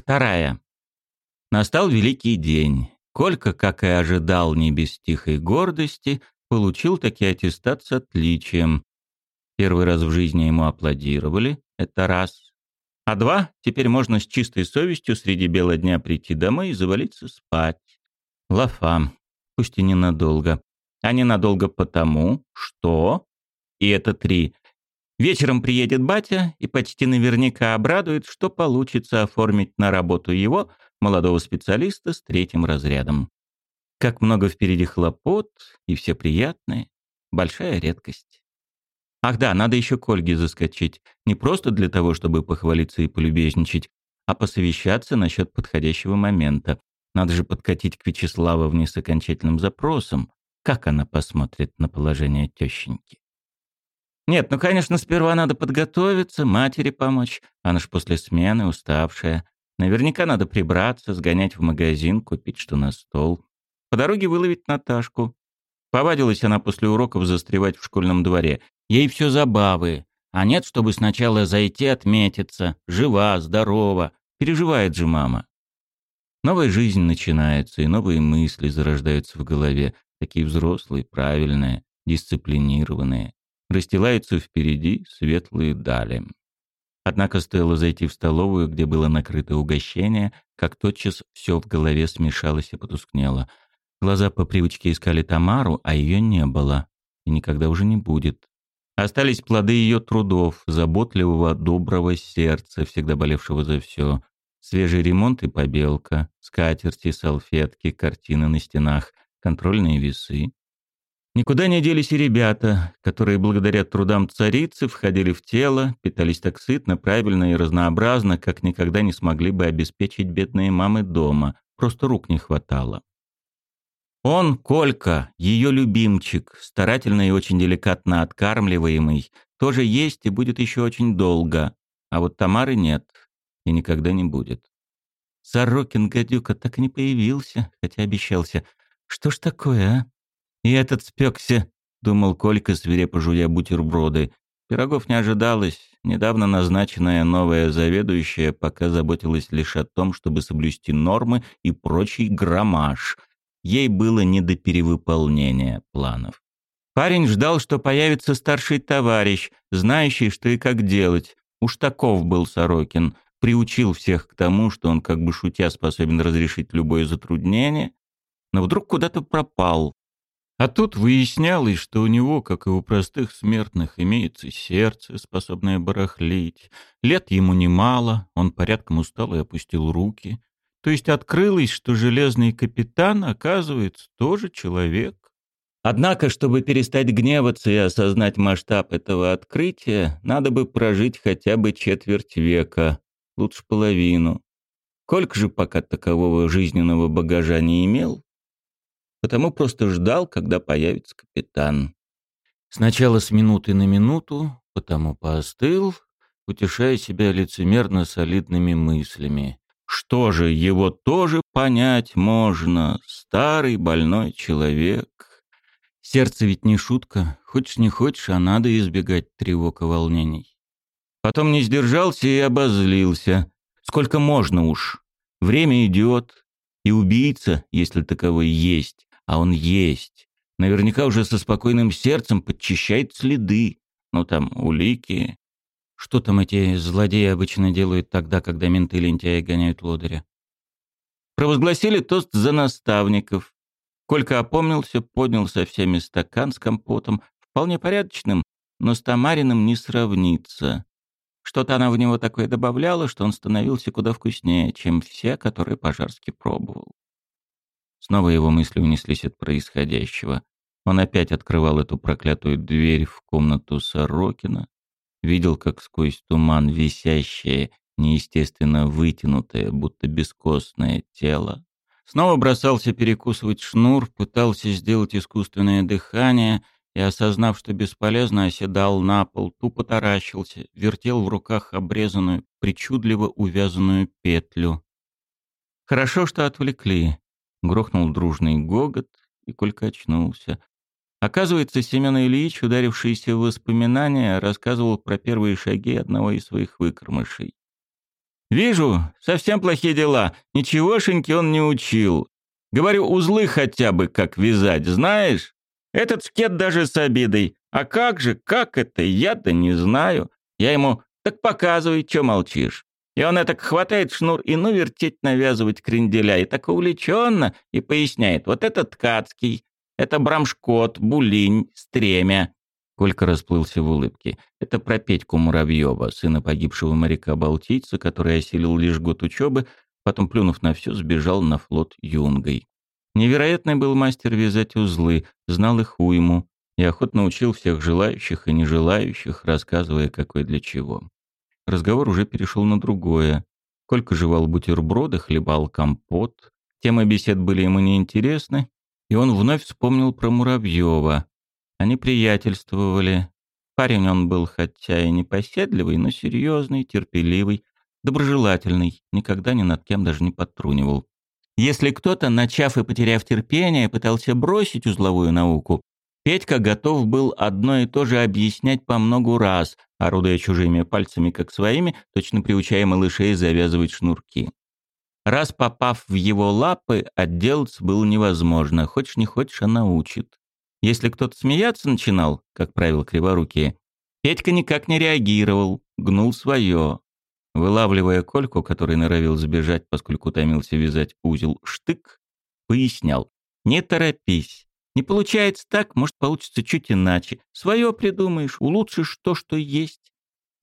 Вторая. Настал великий день. Колька, как и ожидал, не без тихой гордости, получил таки аттестат с отличием. Первый раз в жизни ему аплодировали, это раз. А два, теперь можно с чистой совестью среди бела дня прийти домой и завалиться спать. Лафа, пусть и ненадолго. А ненадолго потому, что... И это три. Вечером приедет батя и почти наверняка обрадует, что получится оформить на работу его, молодого специалиста с третьим разрядом. Как много впереди хлопот, и все приятные. Большая редкость. Ах да, надо еще к Ольге заскочить. Не просто для того, чтобы похвалиться и полюбезничать, а посовещаться насчет подходящего момента. Надо же подкатить к Вячеславовне с окончательным запросом. Как она посмотрит на положение тещеньки? Нет, ну, конечно, сперва надо подготовиться, матери помочь. Она ж после смены уставшая. Наверняка надо прибраться, сгонять в магазин, купить что на стол. По дороге выловить Наташку. Повадилась она после уроков застревать в школьном дворе. Ей все забавы. А нет, чтобы сначала зайти отметиться. Жива, здорова. Переживает же мама. Новая жизнь начинается, и новые мысли зарождаются в голове. Такие взрослые, правильные, дисциплинированные расстилаются впереди светлые дали. Однако стоило зайти в столовую, где было накрыто угощение, как тотчас все в голове смешалось и потускнело. Глаза по привычке искали Тамару, а ее не было. И никогда уже не будет. Остались плоды ее трудов, заботливого, доброго сердца, всегда болевшего за все. Свежий ремонт и побелка, скатерти, салфетки, картины на стенах, контрольные весы. Никуда не делись и ребята, которые благодаря трудам царицы входили в тело, питались так сытно, правильно и разнообразно, как никогда не смогли бы обеспечить бедные мамы дома. Просто рук не хватало. Он, Колька, ее любимчик, старательно и очень деликатно откармливаемый, тоже есть и будет еще очень долго. А вот Тамары нет и никогда не будет. Сорокин гадюка так и не появился, хотя обещался. Что ж такое, а? И этот спекся, думал Колька, свирепо жуя бутерброды. Пирогов не ожидалось. Недавно назначенная новая заведующая пока заботилась лишь о том, чтобы соблюсти нормы и прочий граммаж. Ей было не до перевыполнения планов. Парень ждал, что появится старший товарищ, знающий, что и как делать. Уж таков был Сорокин. Приучил всех к тому, что он как бы шутя способен разрешить любое затруднение. Но вдруг куда-то пропал. А тут выяснялось, что у него, как и у простых смертных, имеется сердце, способное барахлить. Лет ему немало, он порядком устал и опустил руки. То есть открылось, что железный капитан, оказывается, тоже человек. Однако, чтобы перестать гневаться и осознать масштаб этого открытия, надо бы прожить хотя бы четверть века, лучше половину. Кольк же пока такового жизненного багажа не имел, потому просто ждал, когда появится капитан. Сначала с минуты на минуту, потому поостыл, утешая себя лицемерно солидными мыслями. Что же, его тоже понять можно, старый больной человек. Сердце ведь не шутка, хочешь не хочешь, а надо избегать тревог и волнений. Потом не сдержался и обозлился. Сколько можно уж. Время идет, и убийца, если таковой есть, а он есть. Наверняка уже со спокойным сердцем подчищает следы. Ну там, улики. Что там эти злодеи обычно делают тогда, когда менты лентяи гоняют лодыря? Провозгласили тост за наставников. Колька опомнился, поднял со всеми стакан с компотом, вполне порядочным, но с Тамариным не сравнится. Что-то она в него такое добавляла, что он становился куда вкуснее, чем все, которые Пожарский пробовал. Снова его мысли унеслись от происходящего. Он опять открывал эту проклятую дверь в комнату Сорокина, видел, как сквозь туман висящее, неестественно вытянутое, будто бескостное тело. Снова бросался перекусывать шнур, пытался сделать искусственное дыхание и, осознав, что бесполезно, оседал на пол, тупо таращился, вертел в руках обрезанную, причудливо увязанную петлю. Хорошо, что отвлекли. Грохнул дружный гогот, и Колька очнулся. Оказывается, Семен Ильич, ударившийся в воспоминания, рассказывал про первые шаги одного из своих выкормышей. Вижу, совсем плохие дела. Ничегошеньки он не учил. Говорю, узлы хотя бы как вязать, знаешь? Этот скет даже с обидой. А как же, как это, я-то не знаю. Я ему, так показывай, что молчишь. И он это хватает шнур и ну вертеть, навязывать кренделя. И так увлеченно, и поясняет, вот это ткацкий, это брамшкот, булинь, стремя. Колька расплылся в улыбке. Это про Петьку Муравьева, сына погибшего моряка-балтийца, который осилил лишь год учебы, потом, плюнув на все, сбежал на флот юнгой. Невероятный был мастер вязать узлы, знал их уйму и охотно учил всех желающих и нежелающих, рассказывая, какой для чего. Разговор уже перешел на другое. Колька жевал бутерброды, хлебал компот. Темы бесед были ему неинтересны, и он вновь вспомнил про Муравьева. Они приятельствовали. Парень он был, хотя и непоседливый, но серьезный, терпеливый, доброжелательный, никогда ни над кем даже не подтрунивал. Если кто-то, начав и потеряв терпение, пытался бросить узловую науку, Петька готов был одно и то же объяснять по многу раз, орудуя чужими пальцами, как своими, точно приучая малышей завязывать шнурки. Раз попав в его лапы, отделаться было невозможно, хочешь не хочешь, а научит. Если кто-то смеяться начинал, как правило, криворукие, Петька никак не реагировал, гнул свое. Вылавливая Кольку, который норовил сбежать, поскольку томился вязать узел штык, пояснял. «Не торопись. Не получается так, может, получится чуть иначе. Свое придумаешь, улучшишь то, что есть».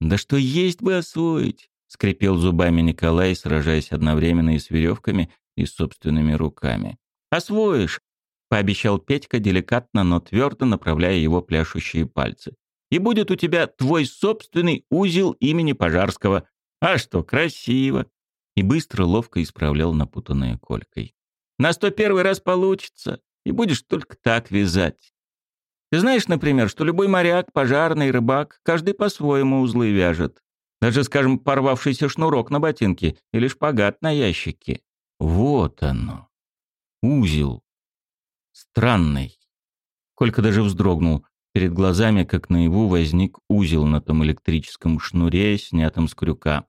«Да что есть бы освоить!» — скрипел зубами Николай, сражаясь одновременно и с веревками, и с собственными руками. «Освоишь пообещал Петька деликатно, но твердо направляя его пляшущие пальцы. И будет у тебя твой собственный узел имени Пожарского. А что, красиво. И быстро, ловко исправлял напутанное колькой. На сто первый раз получится, и будешь только так вязать. Ты знаешь, например, что любой моряк, пожарный, рыбак, каждый по-своему узлы вяжет. Даже, скажем, порвавшийся шнурок на ботинке или шпагат на ящике. Вот оно. Узел. Странный. Колька даже вздрогнул. Перед глазами, как наяву, возник узел на том электрическом шнуре, снятом с крюка.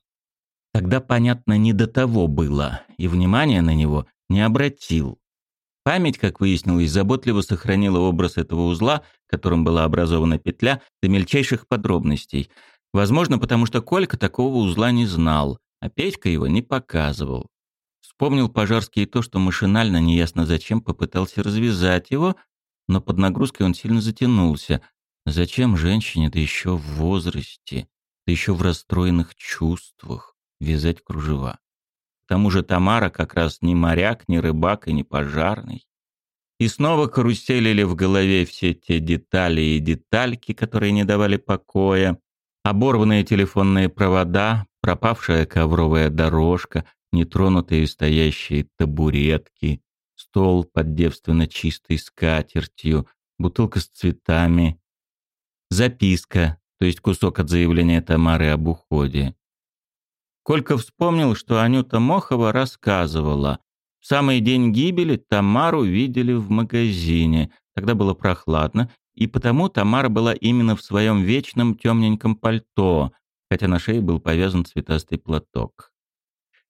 Тогда, понятно, не до того было, и внимания на него не обратил. Память, как выяснилось, заботливо сохранила образ этого узла, которым была образована петля, до мельчайших подробностей. Возможно, потому что Колька такого узла не знал, а Петька его не показывал. Вспомнил Пожарский то, что машинально, неясно зачем, попытался развязать его, но под нагрузкой он сильно затянулся. Зачем женщине, да еще в возрасте, да еще в расстроенных чувствах, вязать кружева? К тому же Тамара как раз ни моряк, ни рыбак и ни пожарный. И снова каруселили в голове все те детали и детальки, которые не давали покоя. Оборванные телефонные провода, пропавшая ковровая дорожка, нетронутые стоящие табуретки, стол под девственно чистой скатертью, бутылка с цветами, записка, то есть кусок от заявления Тамары об уходе. Колька вспомнил, что Анюта Мохова рассказывала. В самый день гибели Тамару видели в магазине. Тогда было прохладно, и потому Тамара была именно в своем вечном темненьком пальто, хотя на шее был повязан цветастый платок.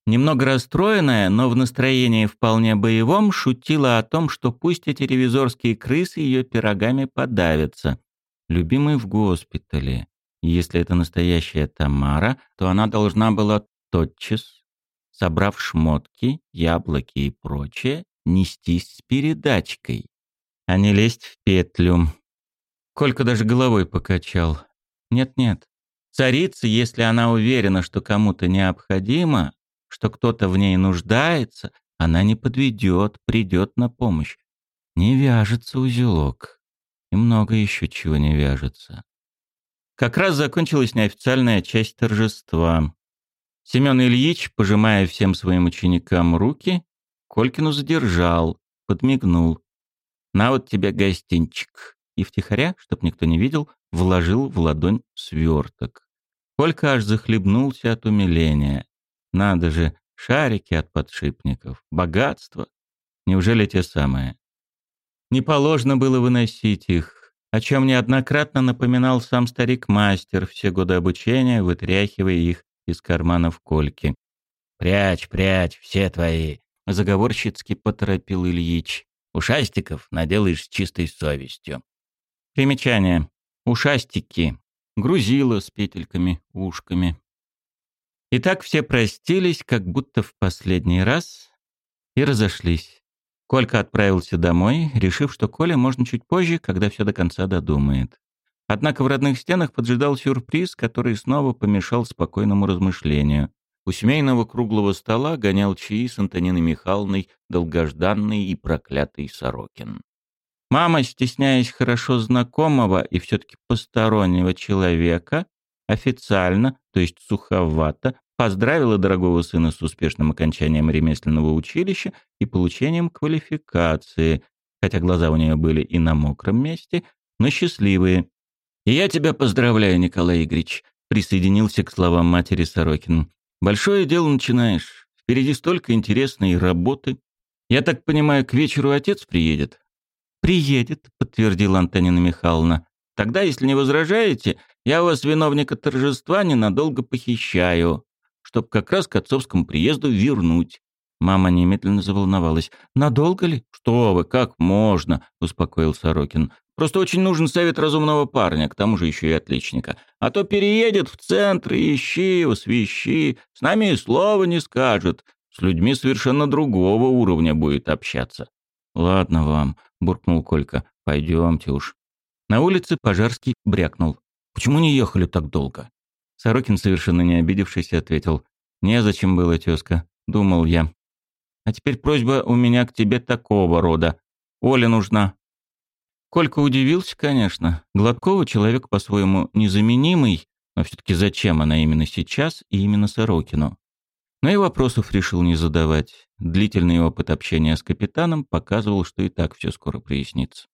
Немного расстроенная, но в настроении вполне боевом, шутила о том, что пусть эти ревизорские крысы ее пирогами подавятся. Любимый в госпитале. Если это настоящая Тамара, то она должна была тотчас, собрав шмотки, яблоки и прочее, нестись с передачкой, а не лезть в петлю. Колька даже головой покачал. Нет-нет. Царица, если она уверена, что кому-то необходимо, что кто-то в ней нуждается, она не подведет, придет на помощь. Не вяжется узелок. И много еще чего не вяжется. Как раз закончилась неофициальная часть торжества. Семен Ильич, пожимая всем своим ученикам руки, Колькину задержал, подмигнул. «На вот тебе гостинчик». И втихаря, чтоб никто не видел, вложил в ладонь сверток. Колька аж захлебнулся от умиления. Надо же, шарики от подшипников, богатство. Неужели те самые? Не положено было выносить их, о чем неоднократно напоминал сам старик-мастер все годы обучения, вытряхивая их из карманов кольки. «Прячь, прячь, все твои!» — заговорщицки поторопил Ильич. «Ушастиков наделаешь с чистой совестью». Примечание. Ушастики. Грузила с петельками, ушками. И так все простились, как будто в последний раз, и разошлись. Колька отправился домой, решив, что Коля можно чуть позже, когда все до конца додумает. Однако в родных стенах поджидал сюрприз, который снова помешал спокойному размышлению. У семейного круглого стола гонял чаи с Антониной Михайловной долгожданный и проклятый Сорокин. Мама, стесняясь хорошо знакомого и все-таки постороннего человека, официально, то есть суховато, поздравила дорогого сына с успешным окончанием ремесленного училища и получением квалификации, хотя глаза у нее были и на мокром месте, но счастливые. «И я тебя поздравляю, Николай Игоревич», — присоединился к словам матери Сорокин. «Большое дело начинаешь. Впереди столько интересной работы. Я так понимаю, к вечеру отец приедет?» «Приедет», — подтвердила Антонина Михайловна. «Тогда, если не возражаете, я у вас виновника торжества ненадолго похищаю, чтоб как раз к отцовскому приезду вернуть». Мама немедленно заволновалась. «Надолго ли?» «Что вы, как можно?» — успокоил Сорокин. «Просто очень нужен совет разумного парня, к тому же еще и отличника. А то переедет в центр, ищи его, свищи, с нами и слова не скажет. С людьми совершенно другого уровня будет общаться». «Ладно вам», — буркнул Колька. «Пойдемте уж». На улице Пожарский брякнул. «Почему не ехали так долго?» Сорокин, совершенно не обидевшись, ответил. «Незачем было, тезка. Думал я. А теперь просьба у меня к тебе такого рода. Оля нужна». Колька удивился, конечно. Гладкова человек по-своему незаменимый, но все-таки зачем она именно сейчас и именно Сорокину? Но и вопросов решил не задавать. Длительный опыт общения с капитаном показывал, что и так все скоро прояснится.